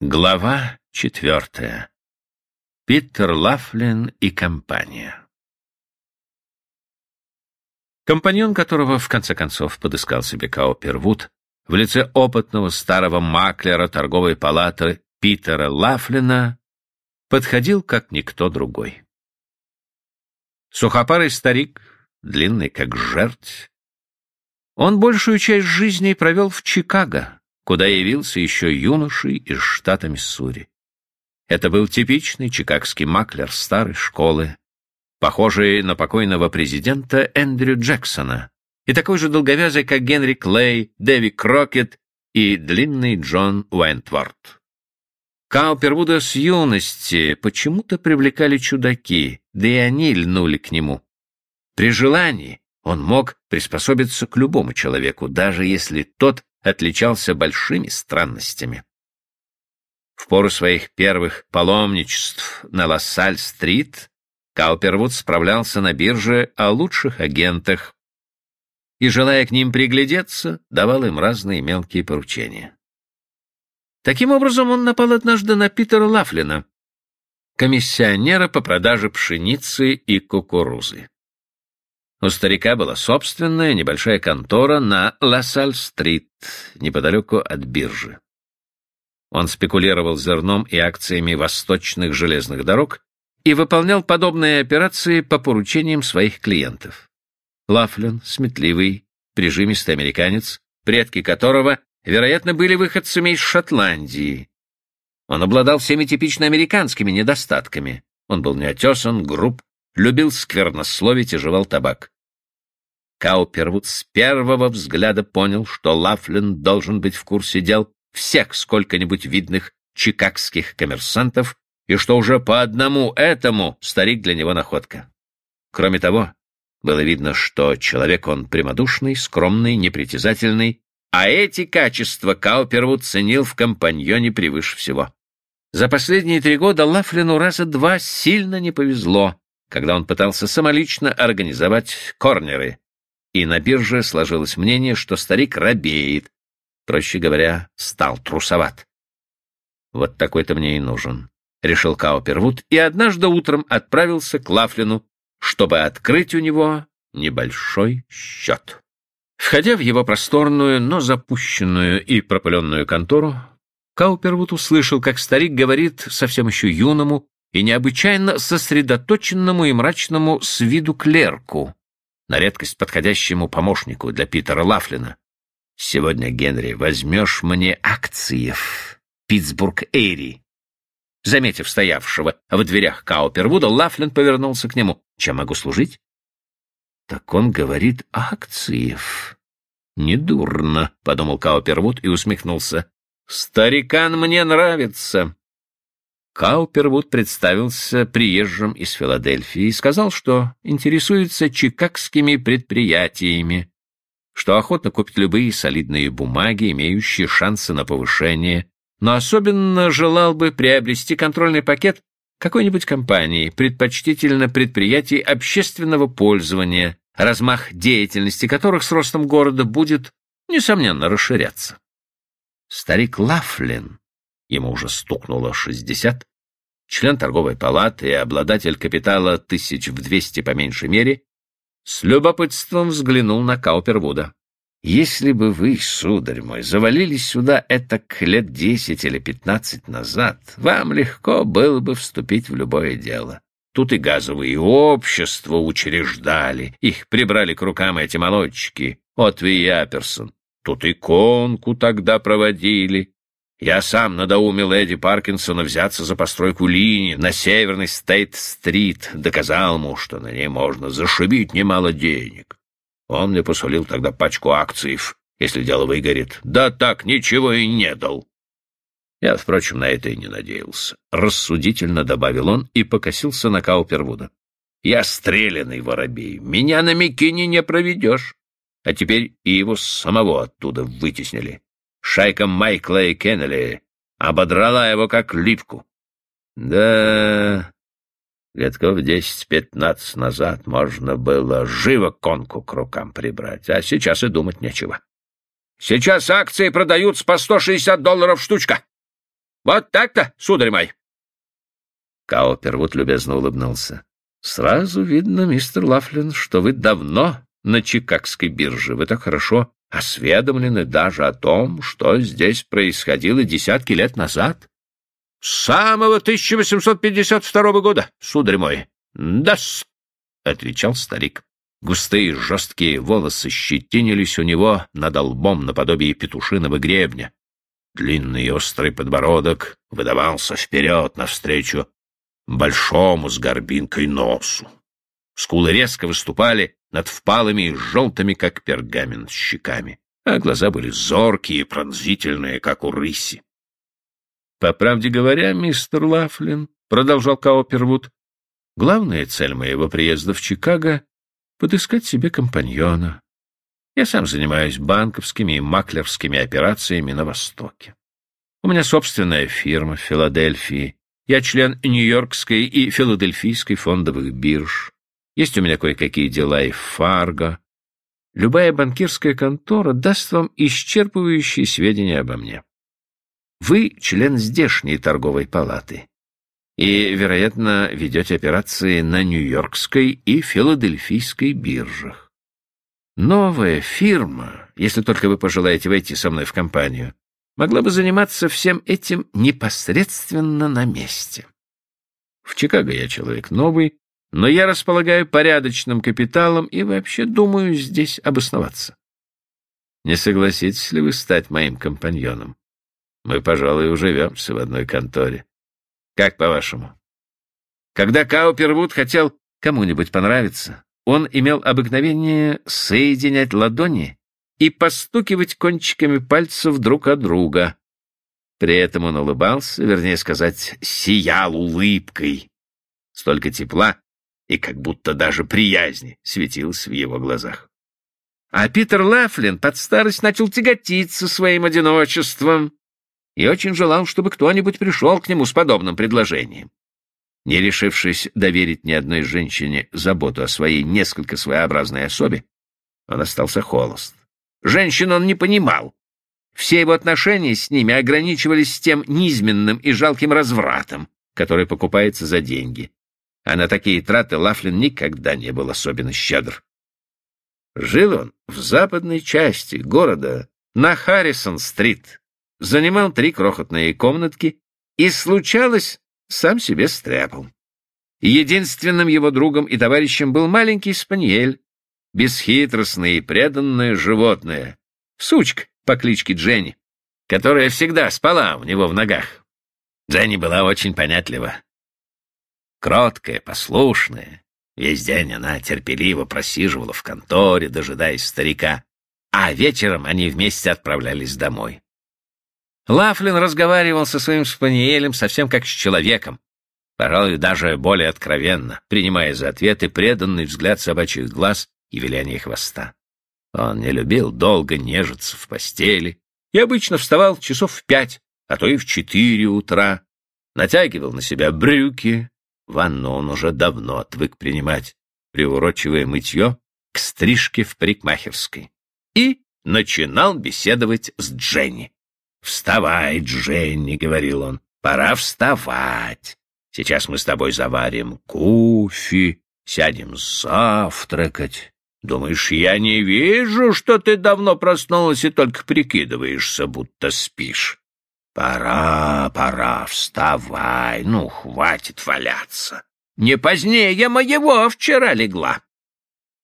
Глава четвертая. Питер Лафлин и компания. Компаньон, которого в конце концов подыскал себе Каупервуд, в лице опытного старого маклера торговой палаты Питера Лафлина, подходил как никто другой. Сухопарый старик, длинный как жерть, он большую часть жизни провел в Чикаго, куда явился еще юношей из штата Миссури. Это был типичный чикагский маклер старой школы, похожий на покойного президента Эндрю Джексона, и такой же долговязый, как Генри Клей, Дэви Крокет и длинный Джон Уэнтворд. Каупервуда с юности почему-то привлекали чудаки, да и они льнули к нему. При желании он мог приспособиться к любому человеку, даже если тот отличался большими странностями. В пору своих первых паломничеств на Лассаль-стрит Каупервуд справлялся на бирже о лучших агентах и, желая к ним приглядеться, давал им разные мелкие поручения. Таким образом, он напал однажды на Питера Лафлина, комиссионера по продаже пшеницы и кукурузы. У старика была собственная небольшая контора на Лассаль-стрит, неподалеку от биржи. Он спекулировал зерном и акциями восточных железных дорог и выполнял подобные операции по поручениям своих клиентов. Лафлин, сметливый, прижимистый американец, предки которого, вероятно, были выходцами из Шотландии. Он обладал всеми типично американскими недостатками. Он был неотесан, груб, любил сквернословить и жевал табак. Каупервуд с первого взгляда понял, что Лафлин должен быть в курсе дел всех сколько-нибудь видных чикагских коммерсантов, и что уже по одному этому старик для него находка. Кроме того, было видно, что человек он прямодушный, скромный, непритязательный, а эти качества Каупервуд ценил в компаньоне превыше всего. За последние три года Лафлину раза два сильно не повезло, когда он пытался самолично организовать корнеры. И на бирже сложилось мнение, что старик робеет, проще говоря, стал трусоват. Вот такой-то мне и нужен, — решил Каупервуд, и однажды утром отправился к Лафлину, чтобы открыть у него небольшой счет. Входя в его просторную, но запущенную и пропыленную контору, Каупервуд услышал, как старик говорит совсем еще юному, и необычайно сосредоточенному и мрачному с виду клерку, на редкость подходящему помощнику для Питера Лафлина. «Сегодня, Генри, возьмешь мне акции в Питтсбург-Эйри». Заметив стоявшего в дверях Каупервуда, Лафлин повернулся к нему. «Чем могу служить?» «Так он говорит акциев». «Недурно», — подумал Каупервуд и усмехнулся. «Старикан мне нравится». Каупервуд представился приезжим из Филадельфии и сказал, что интересуется чикагскими предприятиями, что охотно купит любые солидные бумаги, имеющие шансы на повышение, но особенно желал бы приобрести контрольный пакет какой-нибудь компании, предпочтительно предприятий общественного пользования, размах деятельности которых с ростом города будет, несомненно, расширяться. Старик Лафлин, ему уже стукнуло шестьдесят, член торговой палаты и обладатель капитала тысяч в двести по меньшей мере, с любопытством взглянул на Каупервуда. «Если бы вы, сударь мой, завалились сюда этак лет десять или пятнадцать назад, вам легко было бы вступить в любое дело. Тут и газовые общества учреждали, их прибрали к рукам эти молодчики, Отви и Аперсон. Тут и конку тогда проводили, я сам надоумил Эдди Паркинсона взяться за постройку линии на северной Стейт-стрит, доказал ему, что на ней можно зашибить немало денег. Он мне посулил тогда пачку акций, если дело выгорит. Да так ничего и не дал. Я, впрочем, на это и не надеялся. Рассудительно добавил он и покосился на Каупервуда. Я стрелянный воробей, меня на Микине не проведешь. А теперь и его самого оттуда вытеснили шайка Майкла и Кеннелли ободрала его как липку. Да, летков десять-пятнадцать назад можно было живо конку к рукам прибрать, а сейчас и думать нечего. Сейчас акции продаются по сто шестьдесят долларов штучка. Вот так-то, сударь мой. Каупервуд любезно улыбнулся. Сразу видно, мистер Лафлин, что вы давно на Чикагской бирже. Вы так хорошо осведомлены даже о том, что здесь происходило десятки лет назад. — С самого 1852 года, сударь мой. — Да-с, — отвечал старик. Густые жесткие волосы щетинились у него над лбом наподобие петушиного гребня. Длинный острый подбородок выдавался вперед навстречу большому с горбинкой носу. Скулы резко выступали над впалыми и желтыми, как пергамент, щеками, а глаза были зоркие и пронзительные, как у рыси. — По правде говоря, мистер Лафлин, — продолжал Каупервуд, — главная цель моего приезда в Чикаго — подыскать себе компаньона. Я сам занимаюсь банковскими и маклерскими операциями на Востоке. У меня собственная фирма в Филадельфии. Я член Нью-Йоркской и Филадельфийской фондовых бирж. Есть у меня кое-какие дела и Фарго. Любая банкирская контора даст вам исчерпывающие сведения обо мне. Вы член здешней торговой палаты и, вероятно, ведете операции на Нью-Йоркской и Филадельфийской биржах. Новая фирма, если только вы пожелаете войти со мной в компанию, могла бы заниматься всем этим непосредственно на месте. В Чикаго я человек новый, но я располагаю порядочным капиталом и вообще думаю здесь обосноваться. Не согласитесь ли вы стать моим компаньоном? Мы, пожалуй, уживемся в одной конторе. Как по-вашему? Когда Каупервуд хотел кому-нибудь понравиться, он имел обыкновение соединять ладони и постукивать кончиками пальцев друг от друга. При этом он улыбался, вернее сказать, сиял улыбкой. Столько тепла, и как будто даже приязни светилась в его глазах. А Питер Лафлин под старость начал тяготиться своим одиночеством и очень желал, чтобы кто-нибудь пришел к нему с подобным предложением. Не решившись доверить ни одной женщине заботу о своей несколько своеобразной особе, он остался холост. Женщин он не понимал. Все его отношения с ними ограничивались тем низменным и жалким развратом, который покупается за деньги а на такие траты Лафлин никогда не был особенно щедр. Жил он в западной части города, на Харрисон-стрит, занимал три крохотные комнатки и, случалось, сам себе стряпал. Единственным его другом и товарищем был маленький спаниель, бесхитростное и преданное животное, сучка по кличке Дженни, которая всегда спала у него в ногах. Дженни была очень понятлива кроткая, послушная. Весь день она терпеливо просиживала в конторе, дожидаясь старика, а вечером они вместе отправлялись домой. Лафлин разговаривал со своим спаниелем совсем как с человеком, пожалуй, даже более откровенно, принимая за ответы преданный взгляд собачьих глаз и виляние хвоста. Он не любил долго нежиться в постели и обычно вставал часов в пять, а то и в четыре утра, натягивал на себя брюки, Ванну он уже давно отвык принимать, приурочивая мытье к стрижке в парикмахерской. И начинал беседовать с Дженни. «Вставай, Дженни», — говорил он, — «пора вставать. Сейчас мы с тобой заварим кофе, сядем завтракать. Думаешь, я не вижу, что ты давно проснулась и только прикидываешься, будто спишь? Пора, пора, вставай, ну, хватит валяться. Не позднее моего вчера легла.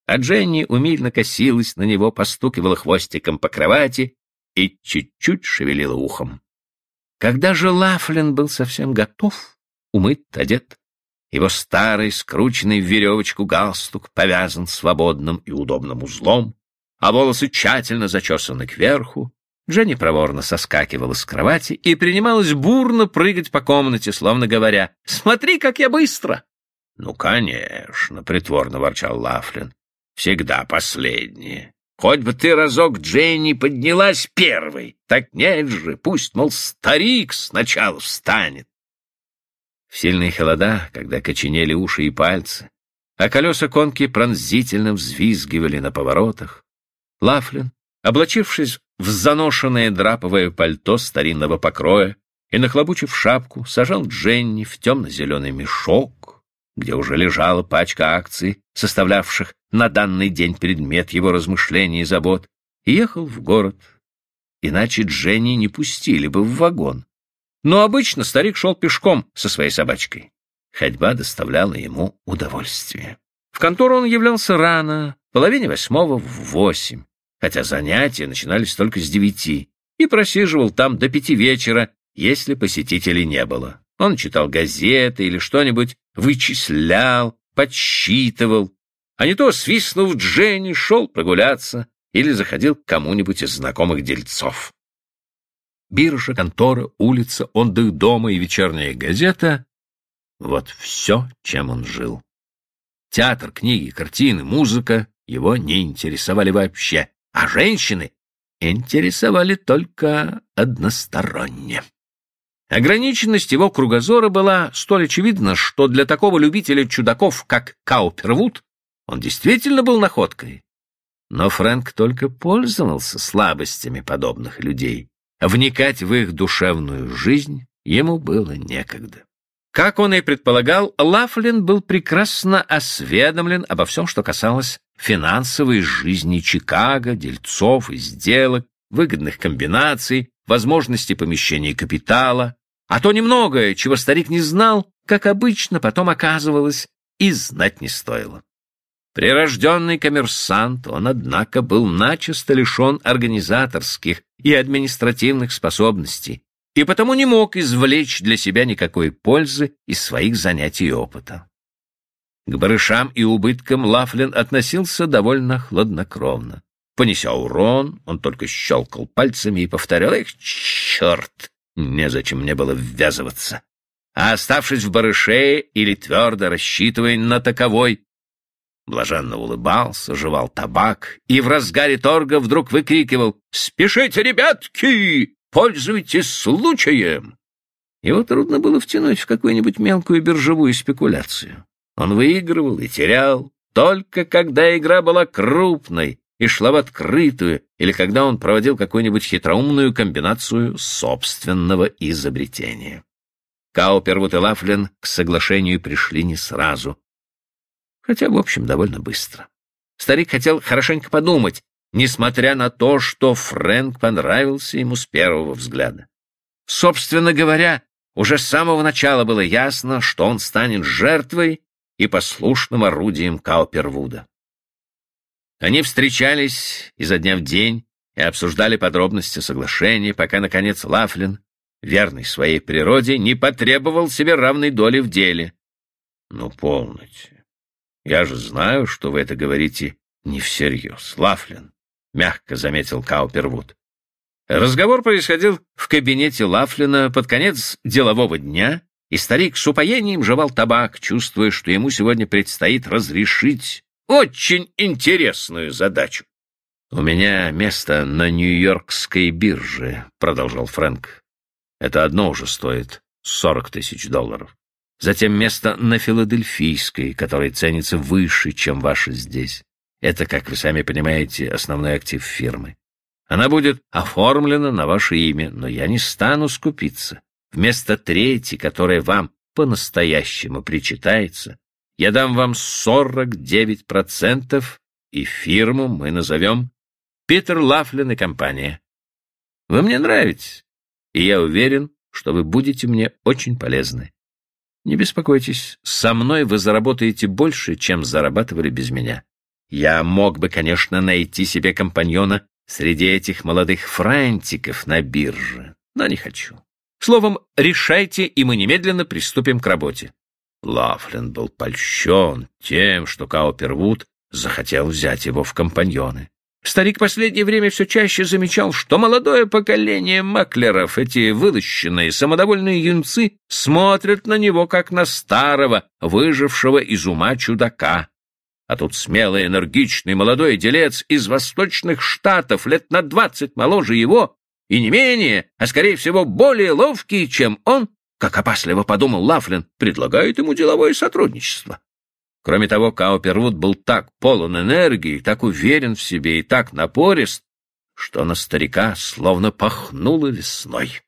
А Дженни умильно косилась на него, постукивала хвостиком по кровати и чуть-чуть шевелила ухом. Когда же Лафлин был совсем готов, умыт, одет, его старый, скрученный в веревочку галстук повязан свободным и удобным узлом, а волосы тщательно зачесаны кверху, Дженни проворно соскакивала с кровати и принималась бурно прыгать по комнате, словно говоря, «Смотри, как я быстро!» «Ну, конечно», — притворно ворчал Лафлин, — «всегда последнее. Хоть бы ты разок, Дженни, поднялась первой. Так нет же, пусть, мол, старик сначала встанет». В сильные холода, когда коченели уши и пальцы, а колеса конки пронзительно взвизгивали на поворотах, Лафлин, облачившись в заношенное драповое пальто старинного покроя, и, нахлобучив шапку, сажал Дженни в темно-зеленый мешок, где уже лежала пачка акций, составлявших на данный день предмет его размышлений и забот, и ехал в город. Иначе Дженни не пустили бы в вагон. Но обычно старик шел пешком со своей собачкой. Ходьба доставляла ему удовольствие. В контору он являлся рано, половине восьмого в восемь, хотя занятия начинались только с девяти, и просиживал там до пяти вечера, если посетителей не было. Он читал газеты или что-нибудь, вычислял, подсчитывал, а не то, свистнув Дженни, шел прогуляться или заходил к кому-нибудь из знакомых дельцов. Биржа, контора, улица, отдых дома и вечерняя газета — вот все, чем он жил. Театр, книги, картины, музыка его не интересовали вообще, а женщины интересовали только односторонне. Ограниченность его кругозора была столь очевидна, что для такого любителя чудаков, как Каупервуд, он действительно был находкой. Но Фрэнк только пользовался слабостями подобных людей. Вникать в их душевную жизнь ему было некогда. Как он и предполагал, Лафлин был прекрасно осведомлен обо всем, что касалось финансовой жизни Чикаго, дельцов и сделок, выгодных комбинаций, возможности помещения капитала, а то немногое, чего старик не знал, как обычно потом оказывалось, и знать не стоило. Прирожденный коммерсант, он, однако, был начисто лишен организаторских и административных способностей, и потому не мог извлечь для себя никакой пользы из своих занятий и опыта. К барышам и убыткам Лафлин относился довольно хладнокровно. Понеся урон, он только щелкал пальцами и повторял «Эх, черт! Незачем мне было ввязываться!» А оставшись в барыше или твердо рассчитывая на таковой, блаженно улыбался, жевал табак и в разгаре торга вдруг выкрикивал «Спешите, ребятки! Пользуйтесь случаем!» Его трудно было втянуть в какую-нибудь мелкую биржевую спекуляцию. Он выигрывал и терял, только когда игра была крупной и шла в открытую, или когда он проводил какую-нибудь хитроумную комбинацию собственного изобретения. Каупервуд и Лафлин к соглашению пришли не сразу, хотя, в общем, довольно быстро. Старик хотел хорошенько подумать, несмотря на то, что Фрэнк понравился ему с первого взгляда. Собственно говоря, уже с самого начала было ясно, что он станет жертвой и послушным орудием Каупервуда. Они встречались изо дня в день и обсуждали подробности соглашения, пока, наконец, Лафлин, верный своей природе, не потребовал себе равной доли в деле. Ну, полноте. Я же знаю, что вы это говорите не всерьез, Лафлин, — мягко заметил Каупервуд. Разговор происходил в кабинете Лафлина под конец делового дня, и старик с упоением жевал табак, чувствуя, что ему сегодня предстоит разрешить очень интересную задачу. «У меня место на Нью-Йоркской бирже», — продолжал Фрэнк. «Это одно уже стоит сорок тысяч долларов. Затем место на Филадельфийской, которое ценится выше, чем ваше здесь. Это, как вы сами понимаете, основной актив фирмы. Она будет оформлена на ваше имя, но я не стану скупиться. Вместо третьей, которая вам по-настоящему причитается, я дам вам 49%, и фирму мы назовем Питер Лафлин и компания. Вы мне нравитесь, и я уверен, что вы будете мне очень полезны. Не беспокойтесь, со мной вы заработаете больше, чем зарабатывали без меня. Я мог бы, конечно, найти себе компаньона среди этих молодых франтиков на бирже, но не хочу. Словом, решайте, и мы немедленно приступим к работе. Лафлин был польщен тем, что Каупервуд захотел взять его в компаньоны. Старик последнее время все чаще замечал, что молодое поколение маклеров, эти вылощенные, самодовольные юнцы, смотрят на него, как на старого, выжившего из ума чудака. А тут смелый, энергичный молодой делец из восточных штатов, лет на двадцать моложе его, и не менее, а скорее всего более ловкий, чем он, как опасливо подумал Лафлин, предлагает ему деловое сотрудничество. Кроме того, Каупервуд был так полон энергии, так уверен в себе и так напорист, что на старика словно пахнуло весной.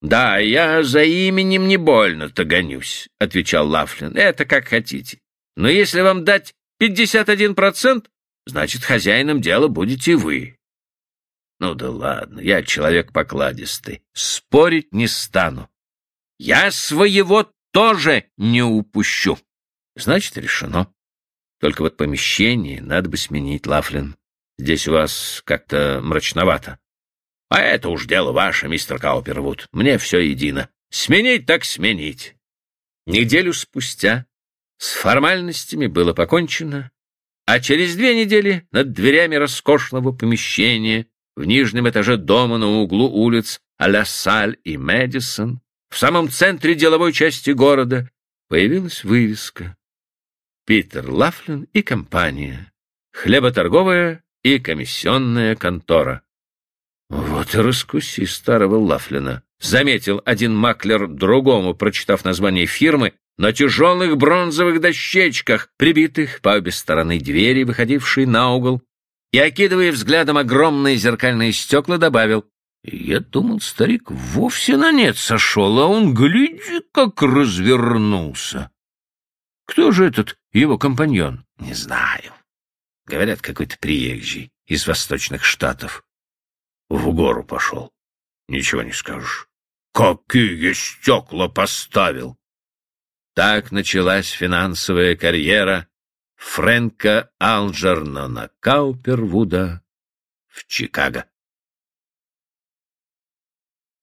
«Да, я за именем не больно-то гонюсь», — отвечал Лафлин. «Это как хотите. Но если вам дать 51%, значит, хозяином дела будете вы». «Ну да ладно, я человек покладистый. Спорить не стану. Я своего тоже не упущу». «Значит, решено. Только вот помещение надо бы сменить, Лафлин. Здесь у вас как-то мрачновато». А это уж дело ваше, мистер Каупервуд. Мне все едино. Сменить так сменить. Неделю спустя с формальностями было покончено, а через две недели над дверями роскошного помещения в нижнем этаже дома на углу улиц Аля-Саль и Мэдисон, в самом центре деловой части города, появилась вывеска «Питер Лафлин и компания. Хлеботорговая и комиссионная контора». «Вот и раскуси старого Лафлина», — заметил один маклер другому, прочитав название фирмы, на тяжелых бронзовых дощечках, прибитых по обе стороны двери, выходившей на угол, и, окидывая взглядом огромные зеркальные стекла, добавил, «Я думал, старик вовсе на нет сошел, а он, гляди, как развернулся». «Кто же этот его компаньон?» «Не знаю. Говорят, какой-то приезжий из восточных штатов в гору пошел. Ничего не скажешь. Какие стекла поставил! Так началась финансовая карьера Фрэнка Алджернона Каупервуда в Чикаго.